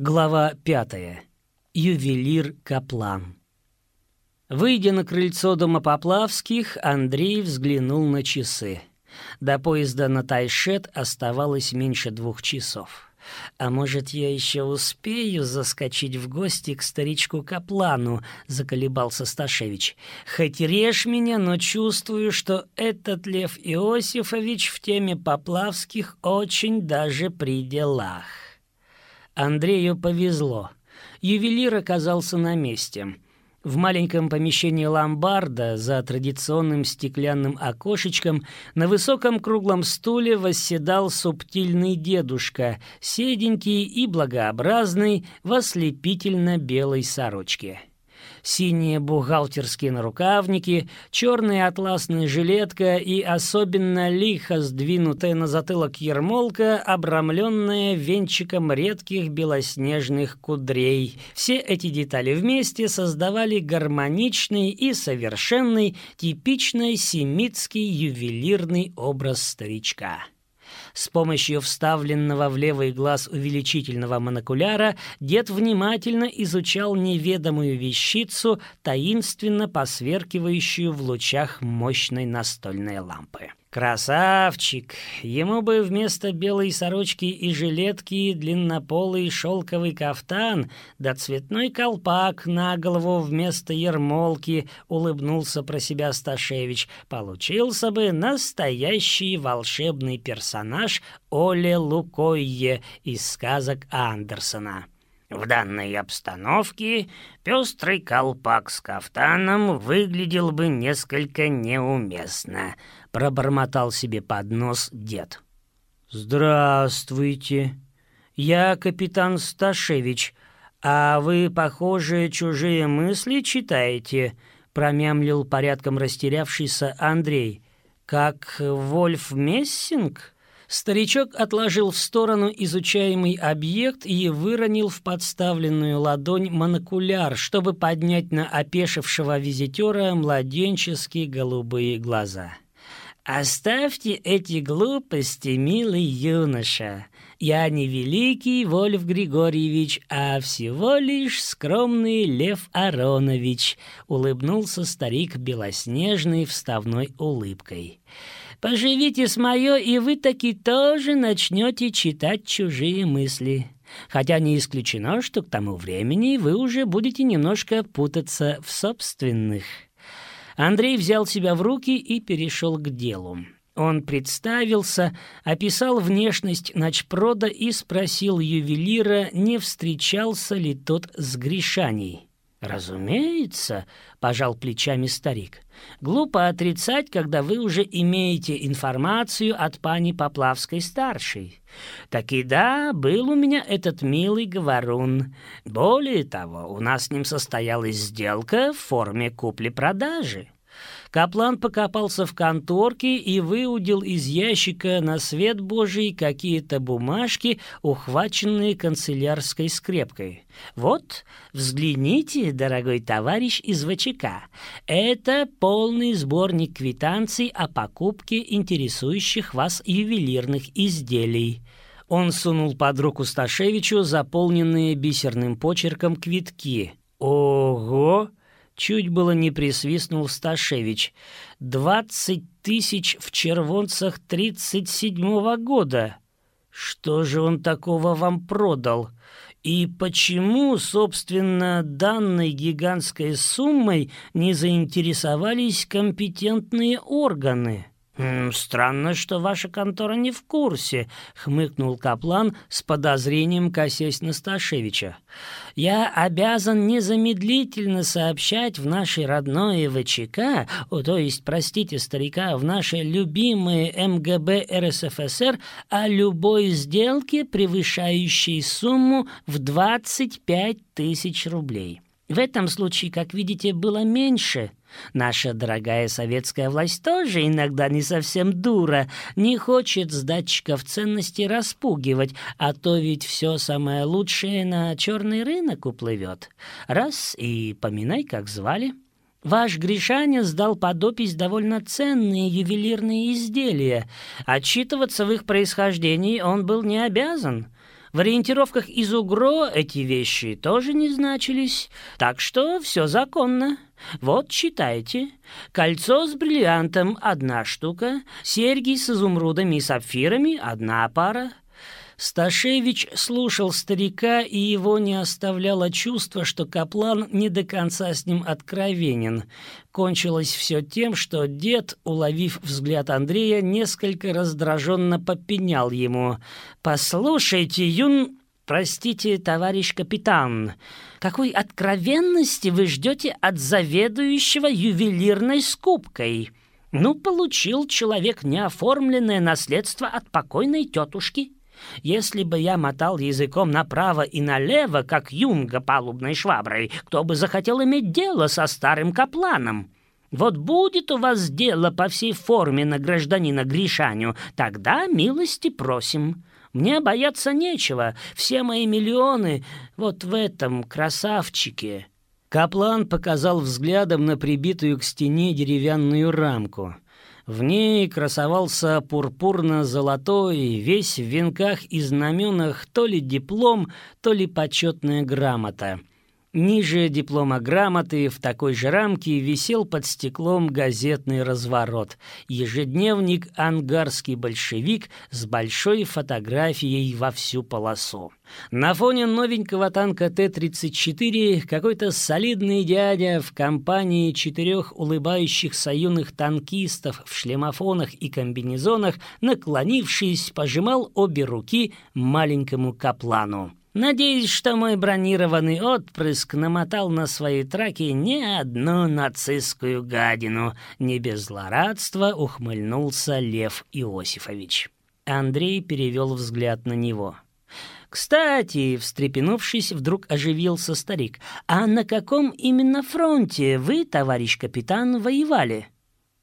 Глава пятая. Ювелир Каплан. Выйдя на крыльцо дома Поплавских, Андрей взглянул на часы. До поезда на Тайшет оставалось меньше двух часов. «А может, я еще успею заскочить в гости к старичку Каплану?» — заколебался Сташевич. «Хоть режь меня, но чувствую, что этот Лев Иосифович в теме Поплавских очень даже при делах». Андрею повезло. Ювелир оказался на месте. В маленьком помещении ломбарда за традиционным стеклянным окошечком на высоком круглом стуле восседал субтильный дедушка, седенький и благообразный, в ослепительно-белой сорочке синие бухгалтерские нарукавники, черная атласная жилетка и особенно лихо сдвинутая на затылок ермолка, обрамленная венчиком редких белоснежных кудрей. Все эти детали вместе создавали гармоничный и совершенный, типичный семитский ювелирный образ старичка. С помощью вставленного в левый глаз увеличительного монокуляра дед внимательно изучал неведомую вещицу, таинственно посверкивающую в лучах мощной настольной лампы. Красавчик! Ему бы вместо белой сорочки и жилетки длиннополый шелковый кафтан да цветной колпак на голову вместо ермолки, улыбнулся про себя Сташевич. Получился бы настоящий волшебный персонаж Оле Лукойе из сказок Андерсона. В данной обстановке пестрый колпак с кафтаном выглядел бы несколько неуместно, пробормотал себе под нос дед. Здравствуйте. Я капитан Сташевич, а вы, похоже, чужие мысли читаете, промямлил порядком растерявшийся Андрей. Как Вольф Мессинг? Старичок отложил в сторону изучаемый объект и выронил в подставленную ладонь монокуляр, чтобы поднять на опешившего визитера младенческие голубые глаза. «Оставьте эти глупости, милый юноша. Я не великий Вольф Григорьевич, а всего лишь скромный Лев Аронович», — улыбнулся старик белоснежной вставной улыбкой. Поживите с моё, и вы таки тоже начнете читать чужие мысли. Хотя не исключено, что к тому времени вы уже будете немножко путаться в собственных. Андрей взял себя в руки и перешел к делу. Он представился, описал внешность ночпрода и спросил ювелира, не встречался ли тот с Гришаней. «Разумеется», — пожал плечами старик. «Глупо отрицать, когда вы уже имеете информацию от пани Поплавской-старшей. Так и да, был у меня этот милый говорун. Более того, у нас с ним состоялась сделка в форме купли-продажи». Каплан покопался в конторке и выудил из ящика на свет Божий какие-то бумажки, ухваченные канцелярской скрепкой. «Вот, взгляните, дорогой товарищ из ВЧК, это полный сборник квитанций о покупке интересующих вас ювелирных изделий». Он сунул под руку Сташевичу заполненные бисерным почерком квитки. «Ого!» Чуть было не присвистнул Сташевич. «Двадцать тысяч в червонцах тридцать седьмого года! Что же он такого вам продал? И почему, собственно, данной гигантской суммой не заинтересовались компетентные органы?» «Странно, что ваша контора не в курсе», — хмыкнул Каплан с подозрением косясь на Сташевича. «Я обязан незамедлительно сообщать в нашей родной ВЧК, то есть, простите старика, в наши любимые МГБ РСФСР о любой сделке, превышающей сумму в 25 тысяч рублей». В этом случае, как видите, было меньше. Наша дорогая советская власть тоже иногда не совсем дура, не хочет с датчиков ценностей распугивать, а то ведь все самое лучшее на черный рынок уплывет. Раз и поминай, как звали. Ваш Гришаня сдал под опись довольно ценные ювелирные изделия. Отчитываться в их происхождении он был не обязан. В ориентировках из УГРО эти вещи тоже не значились, так что все законно. Вот, читайте. Кольцо с бриллиантом – одна штука, серьги с изумрудами и сапфирами – одна пара, Сташевич слушал старика, и его не оставляло чувство, что Каплан не до конца с ним откровенен. Кончилось все тем, что дед, уловив взгляд Андрея, несколько раздраженно попенял ему. «Послушайте, юн...» «Простите, товарищ капитан, какой откровенности вы ждете от заведующего ювелирной скупкой?» «Ну, получил человек неоформленное наследство от покойной тетушки». Если бы я мотал языком направо и налево, как юнга палубной шваброй, кто бы захотел иметь дело со старым капланом? Вот будет у вас дело по всей форме на гражданина Гришаню, тогда милости просим. Мне бояться нечего, все мои миллионы вот в этом красавчике». Каплан показал взглядом на прибитую к стене деревянную рамку — в ней красовался пурпурно-золотой, весь в венках и знаменах то ли диплом, то ли почетная грамота. Ниже диплома грамоты в такой же рамке висел под стеклом газетный разворот, ежедневник «Ангарский большевик» с большой фотографией во всю полосу. На фоне новенького танка Т-34 какой-то солидный дядя в компании четырех улыбающихся юных танкистов в шлемофонах и комбинезонах, наклонившись, пожимал обе руки маленькому каплану. Надеюсь, что мой бронированный отпрыск намотал на свои траки не одну нацистскую гадину. Не без злорадства ухмыльнулся Лев Иосифович. Андрей перевел взгляд на него. «Кстати», — встрепенувшись, вдруг оживился старик, «а на каком именно фронте вы, товарищ капитан, воевали?»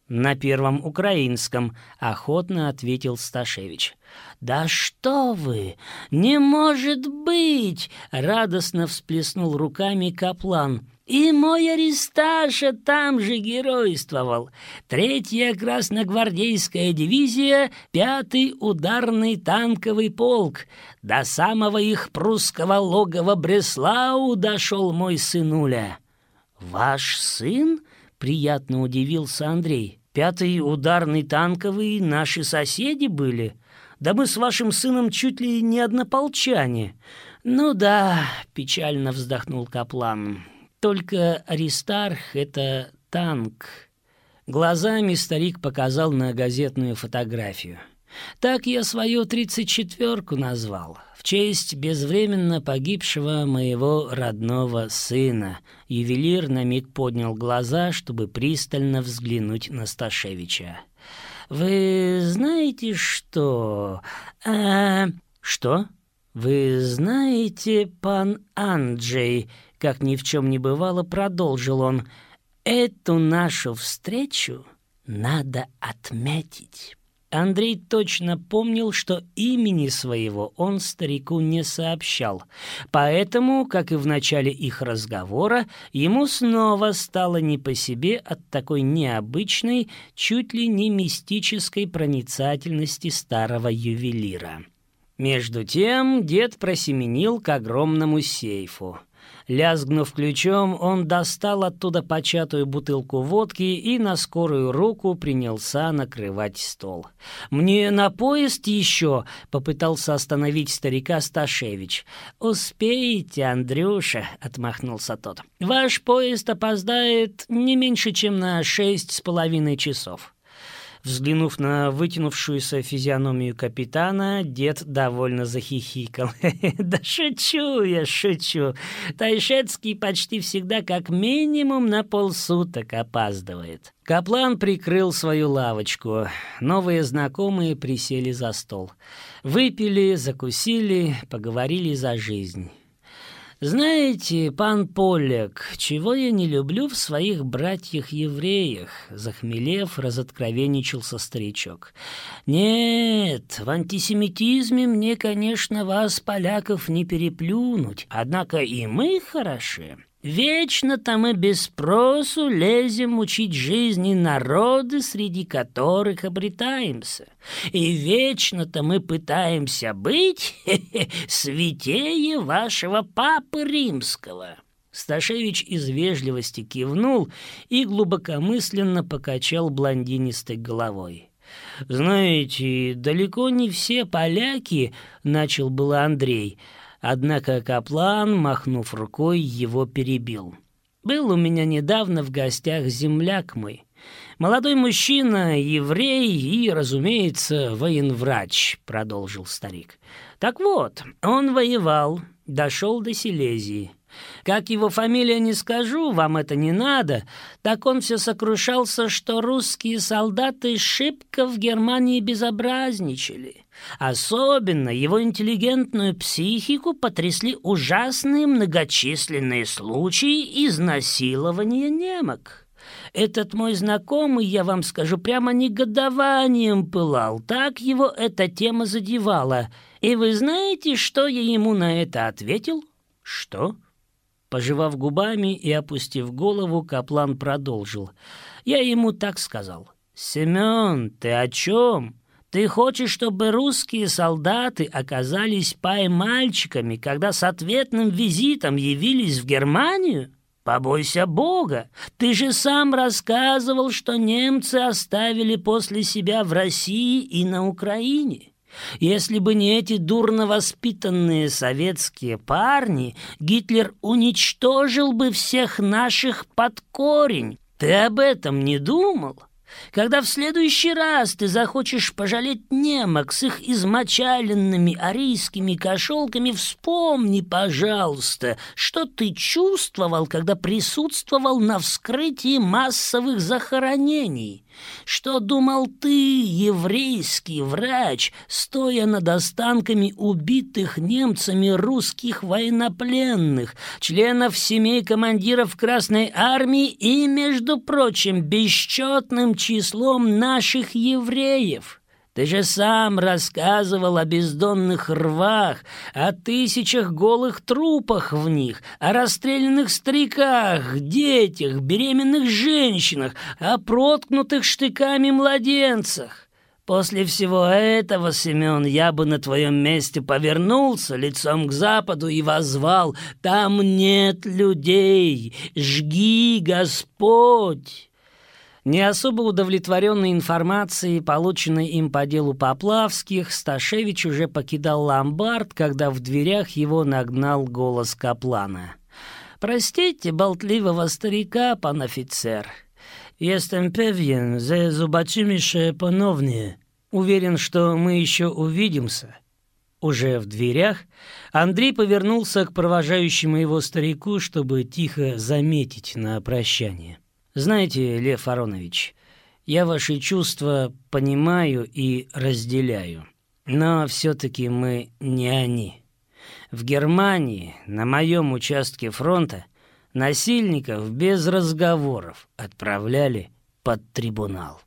«На первом украинском», — охотно ответил Сташевич. «Да что вы! Не может быть!» — радостно всплеснул руками Каплан. «И мой Аристаша там же геройствовал. Третья красногвардейская дивизия, пятый ударный танковый полк. До самого их прусского логова Бреслау дошел мой сынуля». «Ваш сын?» Приятно удивился Андрей. «Пятый ударный танковый наши соседи были. Да мы с вашим сыном чуть ли не однополчане». «Ну да», — печально вздохнул Каплан. «Только Аристарх — это танк». Глазами старик показал на газетную фотографию. Так я свою тридцать четверку назвал, в честь безвременно погибшего моего родного сына. Ювелир на миг поднял глаза, чтобы пристально взглянуть на Сташевича. «Вы знаете что? А... Что? Вы знаете, пан Анджей?» Как ни в чем не бывало, продолжил он. «Эту нашу встречу надо отметить». Андрей точно помнил, что имени своего он старику не сообщал, поэтому, как и в начале их разговора, ему снова стало не по себе от такой необычной, чуть ли не мистической проницательности старого ювелира. Между тем дед просеменил к огромному сейфу — Лязгнув ключом, он достал оттуда початую бутылку водки и на скорую руку принялся накрывать стол. «Мне на поезд еще!» — попытался остановить старика Сташевич. «Успеете, Андрюша!» — отмахнулся тот. «Ваш поезд опоздает не меньше, чем на шесть с половиной часов». Взглянув на вытянувшуюся физиономию капитана, дед довольно захихикал. «Да шучу я, шучу. Тайшетский почти всегда как минимум на полсуток опаздывает». Каплан прикрыл свою лавочку. Новые знакомые присели за стол. Выпили, закусили, поговорили за жизнь. «Знаете, пан Полек, чего я не люблю в своих братьях-евреях?» Захмелев, разоткровенничался старичок. «Нет, в антисемитизме мне, конечно, вас, поляков, не переплюнуть, однако и мы хороши. Вечно-то мы без спросу лезем учить жизни народы, среди которых обретаемся. И вечно-то мы пытаемся быть хе -хе, святее вашего папы римского». Сташевич из вежливости кивнул и глубокомысленно покачал блондинистой головой. «Знаете, далеко не все поляки», — начал было Андрей, — Однако Каплан, махнув рукой, его перебил. «Был у меня недавно в гостях земляк мой. Молодой мужчина, еврей и, разумеется, военврач», — продолжил старик. «Так вот, он воевал, дошел до Силезии. Как его фамилия не скажу, вам это не надо, так он все сокрушался, что русские солдаты шибко в Германии безобразничали. Особенно его интеллигентную психику потрясли ужасные многочисленные случаи изнасилования немок. Этот мой знакомый, я вам скажу, прямо негодованием пылал. Так его эта тема задевала. И вы знаете, что я ему на это ответил? Что? Пожевав губами и опустив голову, Каплан продолжил. Я ему так сказал. «Семен, ты о чем? Ты хочешь, чтобы русские солдаты оказались пай-мальчиками, когда с ответным визитом явились в Германию? Побойся Бога! Ты же сам рассказывал, что немцы оставили после себя в России и на Украине. Если бы не эти дурно воспитанные советские парни, Гитлер уничтожил бы всех наших под корень. Ты об этом не думал?» Когда в следующий раз ты захочешь пожалеть немок с их измочаленными арийскими кошелками, вспомни, пожалуйста, что ты чувствовал, когда присутствовал на вскрытии массовых захоронений. Что думал ты, еврейский врач, стоя над останками убитых немцами русских военнопленных, членов семей командиров Красной Армии и, между прочим, бесчетным числом наших евреев?» Ты же сам рассказывал о бездонных рвах, о тысячах голых трупах в них, о расстрелянных стариках, детях, беременных женщинах, о проткнутых штыками младенцах. После всего этого, Семен, я бы на твоем месте повернулся лицом к западу и возвал «Там нет людей! Жги, Господь!» Не особо удовлетворенной информацией, полученной им по делу Поплавских, Сташевич уже покидал ломбард, когда в дверях его нагнал голос Каплана. «Простите болтливого старика, пан офицер. Jestem pewien, że zobaczymy się. Уверен, что мы еще увидимся». Уже в дверях Андрей повернулся к провожающему его старику, чтобы тихо заметить на прощание. Знаете, Лев Аронович, я ваши чувства понимаю и разделяю. Но все-таки мы не они. В Германии, на моем участке фронта, насильников без разговоров отправляли под трибунал.